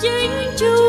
chính chúa